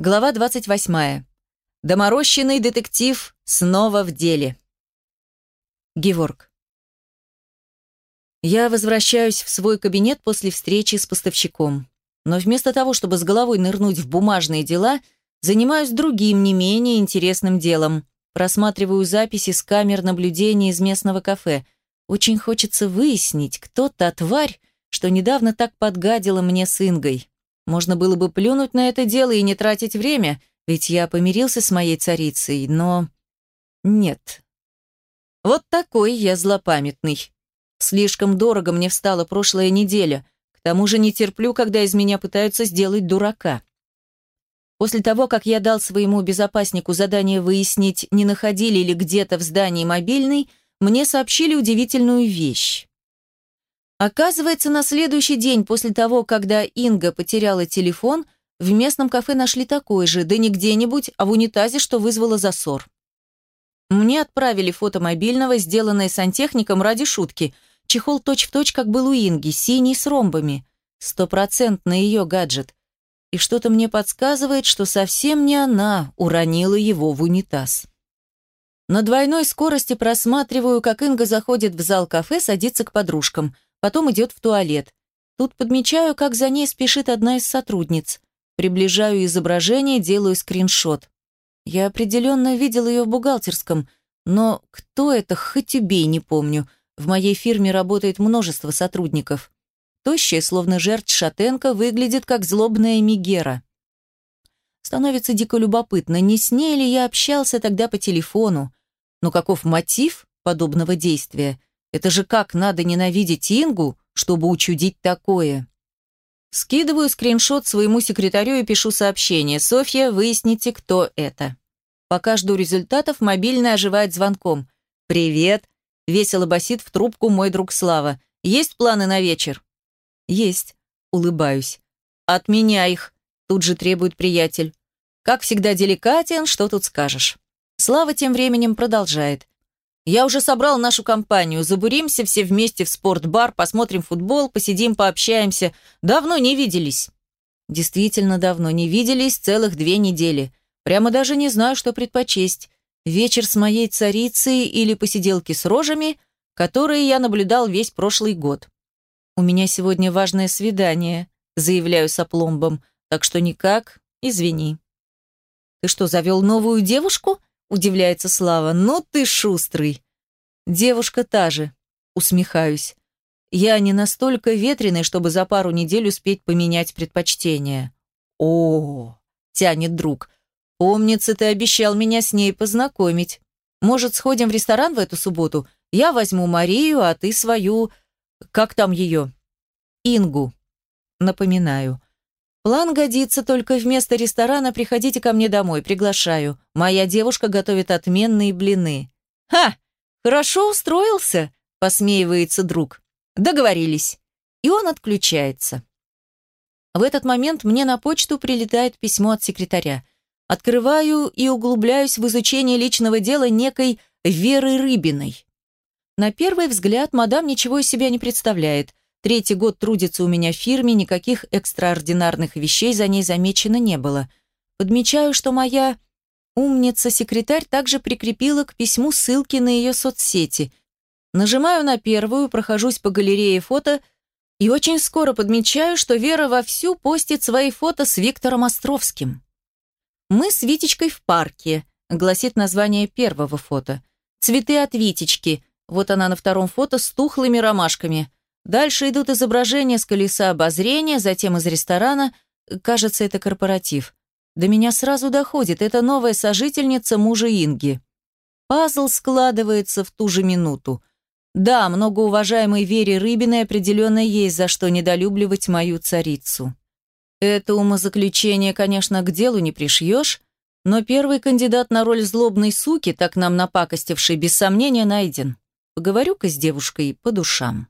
Глава 28. Доморощенный детектив снова в деле. Геворг. Я возвращаюсь в свой кабинет после встречи с поставщиком. Но вместо того, чтобы с головой нырнуть в бумажные дела, занимаюсь другим, не менее интересным делом. Просматриваю записи с камер наблюдения из местного кафе. Очень хочется выяснить, кто та тварь, что недавно так подгадила мне с Ингой. Можно было бы плюнуть на это дело и не тратить время, ведь я помирился с моей царицей, но... Нет. Вот такой я злопамятный. Слишком дорого мне встала прошлая неделя. К тому же не терплю, когда из меня пытаются сделать дурака. После того, как я дал своему безопаснику задание выяснить, не находили ли где-то в здании мобильный, мне сообщили удивительную вещь. Оказывается, на следующий день после того, когда Инга потеряла телефон, в местном кафе нашли такой же, да не где-нибудь, а в унитазе, что вызвало засор. Мне отправили фото мобильного, сделанное сантехником ради шутки. Чехол точь-в-точь, точь, как был у Инги, синий с ромбами. Стопроцентно ее гаджет. И что-то мне подсказывает, что совсем не она уронила его в унитаз. На двойной скорости просматриваю, как Инга заходит в зал кафе, садится к подружкам – потом идет в туалет. Тут подмечаю, как за ней спешит одна из сотрудниц. Приближаю изображение, делаю скриншот. Я определенно видел ее в бухгалтерском, но кто это, хоть убей, не помню. В моей фирме работает множество сотрудников. Тощая, словно жертв шатенка, выглядит как злобная Мигера. Становится дико любопытно, не с ней ли я общался тогда по телефону. Но каков мотив подобного действия? Это же как надо ненавидеть Ингу, чтобы учудить такое? Скидываю скриншот своему секретарю и пишу сообщение. «Софья, выясните, кто это». Пока жду результатов, мобильный оживает звонком. «Привет!» – весело басит в трубку мой друг Слава. «Есть планы на вечер?» «Есть», – улыбаюсь. «Отменяй их», – тут же требует приятель. «Как всегда деликатен, что тут скажешь?» Слава тем временем продолжает. Я уже собрал нашу компанию. Забуримся все вместе в спортбар, посмотрим футбол, посидим, пообщаемся. Давно не виделись. Действительно давно не виделись, целых две недели. Прямо даже не знаю, что предпочесть. Вечер с моей царицей или посиделки с рожами, которые я наблюдал весь прошлый год. У меня сегодня важное свидание, заявляю с опломбом, так что никак, извини. Ты что, завел новую девушку? Удивляется Слава. «Ну ты шустрый!» «Девушка та же», усмехаюсь. «Я не настолько ветреный, чтобы за пару недель успеть поменять предпочтение». «О, тянет друг. «Помнится, ты обещал меня с ней познакомить. Может, сходим в ресторан в эту субботу? Я возьму Марию, а ты свою... Как там ее?» «Ингу». Напоминаю. План годится, только вместо ресторана приходите ко мне домой, приглашаю. Моя девушка готовит отменные блины. Ха! Хорошо устроился, посмеивается друг. Договорились. И он отключается. В этот момент мне на почту прилетает письмо от секретаря. Открываю и углубляюсь в изучение личного дела некой Веры Рыбиной. На первый взгляд мадам ничего из себя не представляет. Третий год трудится у меня в фирме, никаких экстраординарных вещей за ней замечено не было. Подмечаю, что моя умница-секретарь также прикрепила к письму ссылки на ее соцсети. Нажимаю на первую, прохожусь по галерее фото и очень скоро подмечаю, что Вера вовсю постит свои фото с Виктором Островским. «Мы с Витечкой в парке», — гласит название первого фото. «Цветы от Витечки», вот она на втором фото с тухлыми ромашками — Дальше идут изображения с колеса обозрения, затем из ресторана. Кажется, это корпоратив. До меня сразу доходит, это новая сожительница мужа Инги. Пазл складывается в ту же минуту. Да, многоуважаемой Вере Рыбиной определенно есть за что недолюбливать мою царицу. Это умозаключение, конечно, к делу не пришьешь, но первый кандидат на роль злобной суки, так нам напакостивший, без сомнения найден. Поговорю-ка с девушкой по душам.